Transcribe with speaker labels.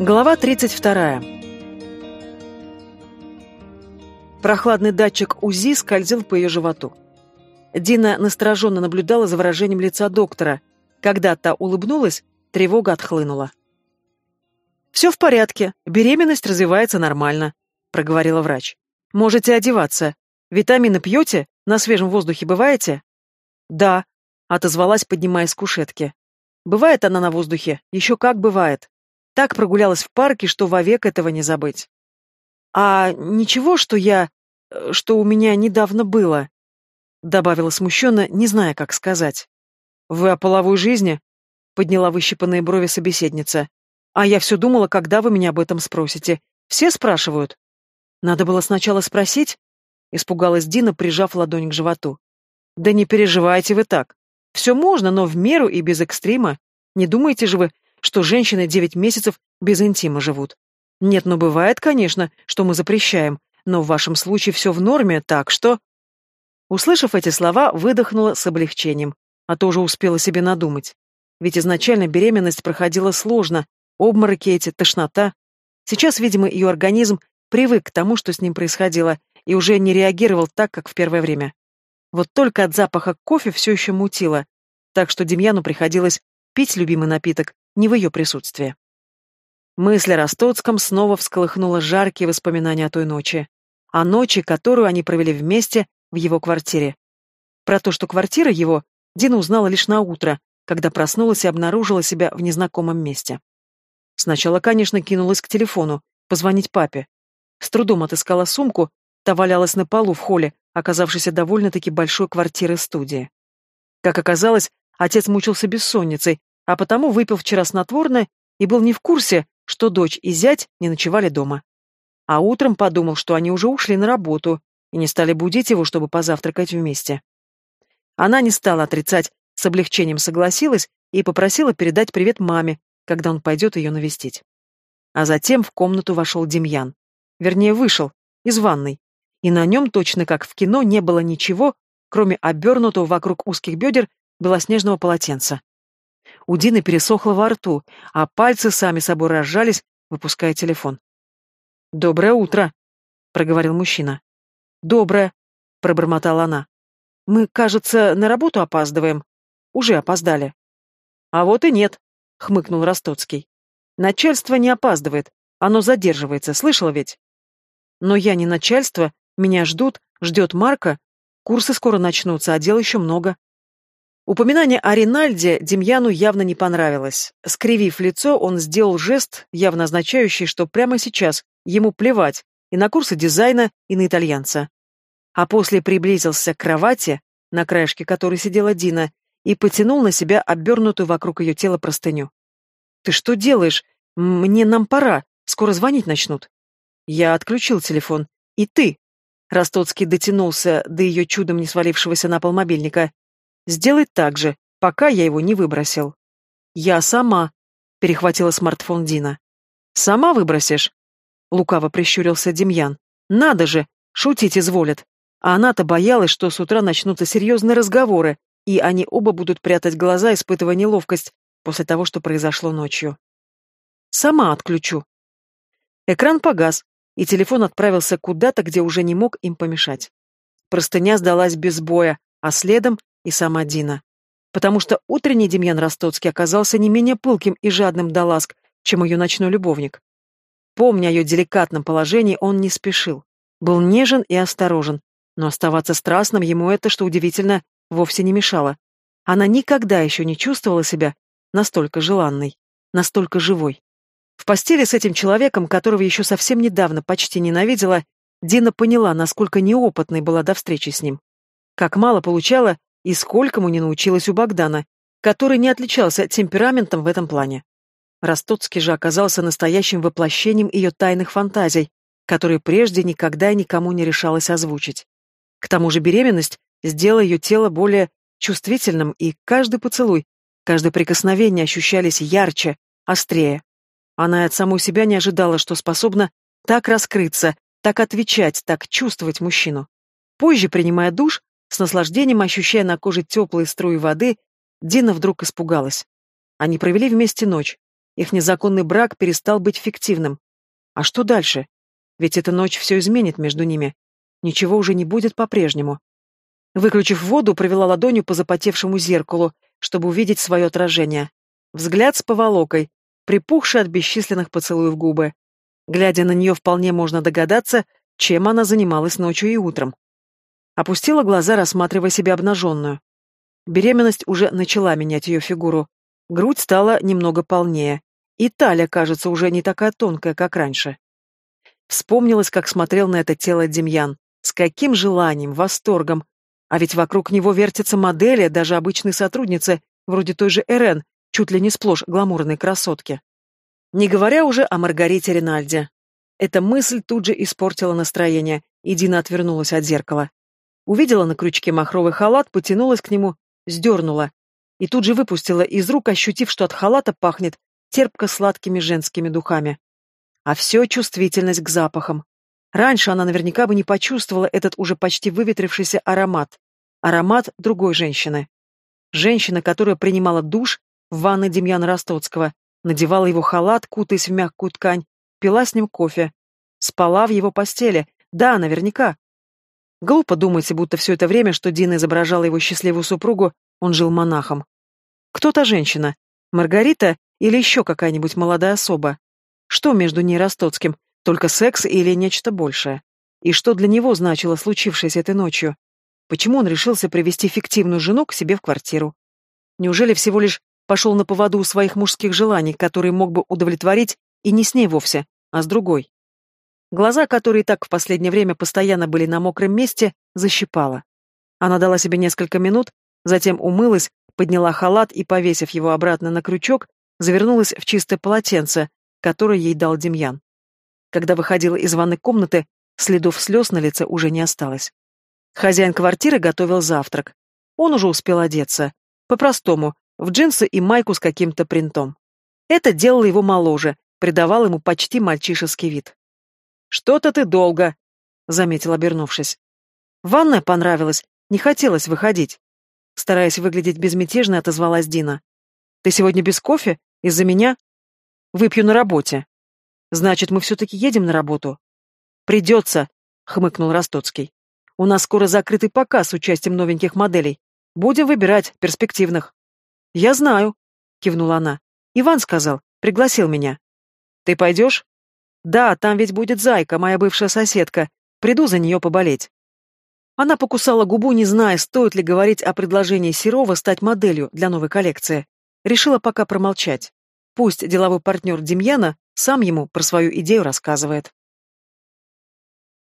Speaker 1: Глава 32. Прохладный датчик УЗИ скользил по ее животу. Дина настороженно наблюдала за выражением лица доктора. Когда та улыбнулась, тревога отхлынула. «Все в порядке, беременность развивается нормально», — проговорила врач. «Можете одеваться. Витамины пьете? На свежем воздухе бываете?» «Да», — отозвалась, поднимаясь с кушетки. «Бывает она на воздухе? Еще как бывает. Так прогулялась в парке, что вовек этого не забыть. «А ничего, что я... Э, что у меня недавно было?» Добавила смущенно, не зная, как сказать. «Вы о половой жизни?» Подняла выщипанные брови собеседница. «А я все думала, когда вы меня об этом спросите. Все спрашивают?» «Надо было сначала спросить?» Испугалась Дина, прижав ладонь к животу. «Да не переживайте вы так. Все можно, но в меру и без экстрима. Не думаете же вы, что женщины девять месяцев без интима живут. Нет, но бывает, конечно, что мы запрещаем, но в вашем случае все в норме, так что...» Услышав эти слова, выдохнула с облегчением, а то уже успела себе надумать. Ведь изначально беременность проходила сложно, обмороки эти, тошнота. Сейчас, видимо, ее организм привык к тому, что с ним происходило, и уже не реагировал так, как в первое время. Вот только от запаха кофе все еще мутило, так что Демьяну приходилось пить любимый напиток, не в ее присутствии. Мысль о Ростоцком снова всколыхнула жаркие воспоминания о той ночи. О ночи, которую они провели вместе в его квартире. Про то, что квартира его, Дина узнала лишь на утро, когда проснулась и обнаружила себя в незнакомом месте. Сначала, конечно, кинулась к телефону, позвонить папе. С трудом отыскала сумку, та валялась на полу в холле, оказавшейся довольно-таки большой квартиры-студии. Как оказалось, отец мучился бессонницей а потому выпил вчера снотворное и был не в курсе, что дочь и зять не ночевали дома. А утром подумал, что они уже ушли на работу и не стали будить его, чтобы позавтракать вместе. Она не стала отрицать, с облегчением согласилась и попросила передать привет маме, когда он пойдет ее навестить. А затем в комнату вошел Демьян. Вернее, вышел, из ванной. И на нем, точно как в кино, не было ничего, кроме обернутого вокруг узких бедер белоснежного полотенца. У Дины пересохло во рту, а пальцы сами собой разжались, выпуская телефон. «Доброе утро», — проговорил мужчина. «Доброе», — пробормотала она. «Мы, кажется, на работу опаздываем. Уже опоздали». «А вот и нет», — хмыкнул Ростоцкий. «Начальство не опаздывает. Оно задерживается, слышала ведь?» «Но я не начальство. Меня ждут, ждет Марка. Курсы скоро начнутся, а дел еще много». Упоминание о Ринальде Демьяну явно не понравилось. Скривив лицо, он сделал жест, явно означающий, что прямо сейчас ему плевать и на курсы дизайна, и на итальянца. А после приблизился к кровати, на краешке которой сидела Дина, и потянул на себя обернутую вокруг ее тела простыню. «Ты что делаешь? Мне нам пора. Скоро звонить начнут». Я отключил телефон. «И ты?» Ростоцкий дотянулся до ее чудом не свалившегося на пол мобильника. Сделай так же, пока я его не выбросил. Я сама, перехватила смартфон Дина. Сама выбросишь? Лукаво прищурился Демьян. Надо же, шутить изволит. А она-то боялась, что с утра начнутся серьезные разговоры, и они оба будут прятать глаза, испытывая неловкость после того, что произошло ночью. Сама отключу. Экран погас, и телефон отправился куда-то, где уже не мог им помешать. Простыня сдалась без боя, а следом и сама Дина. Потому что утренний Демьян Ростоцкий оказался не менее пылким и жадным до ласк, чем ее ночной любовник. Помня о ее деликатном положении, он не спешил. Был нежен и осторожен, но оставаться страстным ему это, что удивительно, вовсе не мешало. Она никогда еще не чувствовала себя настолько желанной, настолько живой. В постели с этим человеком, которого еще совсем недавно почти ненавидела, Дина поняла, насколько неопытной была до встречи с ним. Как мало получала и сколькому не научилась у Богдана, который не отличался темпераментом в этом плане. Ростоцкий же оказался настоящим воплощением ее тайных фантазий, которые прежде никогда и никому не решалось озвучить. К тому же беременность сделала ее тело более чувствительным, и каждый поцелуй, каждое прикосновение ощущались ярче, острее. Она от самой себя не ожидала, что способна так раскрыться, так отвечать, так чувствовать мужчину. Позже, принимая душ, с наслаждением, ощущая на коже теплые струи воды, Дина вдруг испугалась. Они провели вместе ночь. Их незаконный брак перестал быть фиктивным. А что дальше? Ведь эта ночь все изменит между ними. Ничего уже не будет по-прежнему. Выключив воду, провела ладонью по запотевшему зеркалу, чтобы увидеть свое отражение. Взгляд с поволокой, припухший от бесчисленных поцелуев губы. Глядя на нее, вполне можно догадаться, чем она занималась ночью и утром. Опустила глаза, рассматривая себя обнаженную. Беременность уже начала менять ее фигуру. Грудь стала немного полнее. И талия, кажется, уже не такая тонкая, как раньше. Вспомнилось, как смотрел на это тело Демьян. С каким желанием, восторгом. А ведь вокруг него вертятся модели, даже обычные сотрудницы, вроде той же Эрен, чуть ли не сплошь гламурной красотки. Не говоря уже о Маргарите Ринальде. Эта мысль тут же испортила настроение, и Дина отвернулась от зеркала. Увидела на крючке махровый халат, потянулась к нему, сдернула. И тут же выпустила из рук, ощутив, что от халата пахнет терпко-сладкими женскими духами. А все чувствительность к запахам. Раньше она наверняка бы не почувствовала этот уже почти выветрившийся аромат. Аромат другой женщины. Женщина, которая принимала душ в ванной Демьяна Ростоцкого, надевала его халат, кутаясь в мягкую ткань, пила с ним кофе. Спала в его постели. Да, наверняка. Глупо думаете, будто все это время, что Дина изображала его счастливую супругу, он жил монахом. Кто та женщина? Маргарита или еще какая-нибудь молодая особа? Что между ней и Ростоцким? Только секс или нечто большее? И что для него значило случившееся этой ночью? Почему он решился привести фиктивную жену к себе в квартиру? Неужели всего лишь пошел на поводу у своих мужских желаний, которые мог бы удовлетворить и не с ней вовсе, а с другой? Глаза, которые так в последнее время постоянно были на мокром месте, защипала. Она дала себе несколько минут, затем умылась, подняла халат и, повесив его обратно на крючок, завернулась в чистое полотенце, которое ей дал Демьян. Когда выходила из ванной комнаты, следов слез на лице уже не осталось. Хозяин квартиры готовил завтрак. Он уже успел одеться. По-простому, в джинсы и майку с каким-то принтом. Это делало его моложе, придавало ему почти мальчишеский вид. «Что-то ты долго», — заметил, обернувшись. «Ванная понравилась, не хотелось выходить». Стараясь выглядеть безмятежно, отозвалась Дина. «Ты сегодня без кофе? Из-за меня?» «Выпью на работе». «Значит, мы все-таки едем на работу?» «Придется», — хмыкнул Ростоцкий. «У нас скоро закрытый показ с участием новеньких моделей. Будем выбирать перспективных». «Я знаю», — кивнула она. «Иван сказал, пригласил меня». «Ты пойдешь?» Да, там ведь будет зайка, моя бывшая соседка. Приду за нее поболеть. Она покусала губу, не зная, стоит ли говорить о предложении Серова стать моделью для новой коллекции. Решила пока промолчать. Пусть деловой партнер Демьяна сам ему про свою идею рассказывает.